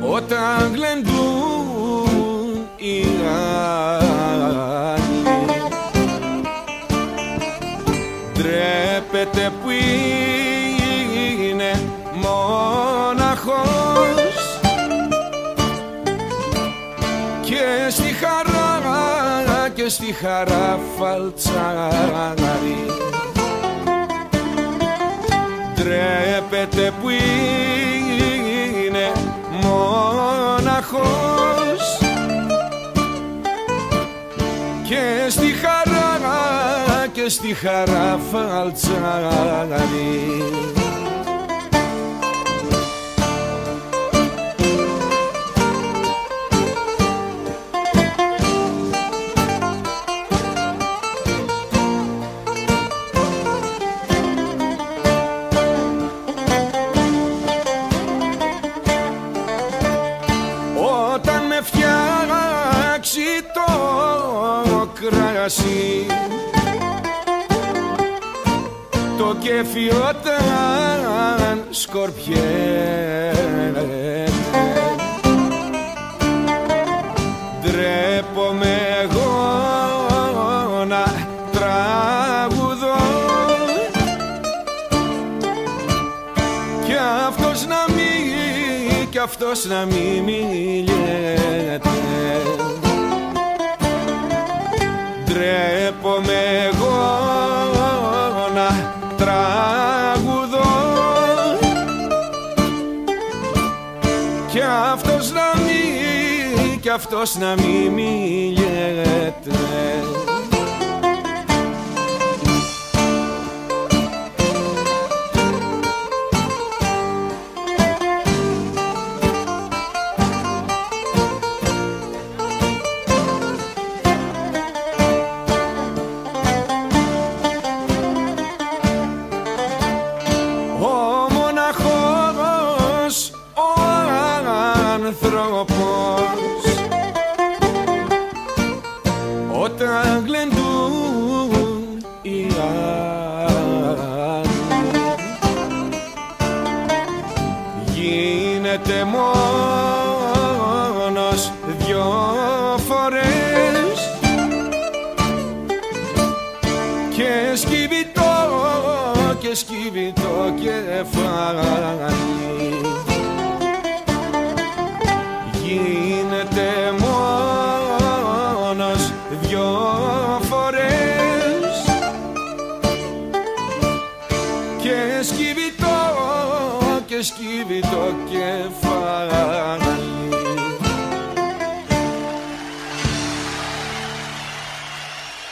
όταν γλεντούν οι άλλοι ντρέπεται που είναι μοναχός και στη χαρά και στη χαρά φαλτσάρι ντρέπεται που είναι μοναχός και στη χαρά και στη χαρά φαλτσάρει το κράσι το κέφι όταν σκορπιέται. Ντρέπομαι εγώ να τραγουδώ. Κι αυτός να μην κι αυτός να μην μιλιέται κι αυτός να μην μιλιέται. Ο μοναχός ο άνθρωπος γλεντούν οι άλλοι γίνεται μόνος δυο φορές και σκύβει το και σκύβει το κεφάλι και σκύβει το και σκύβει το κεφάλι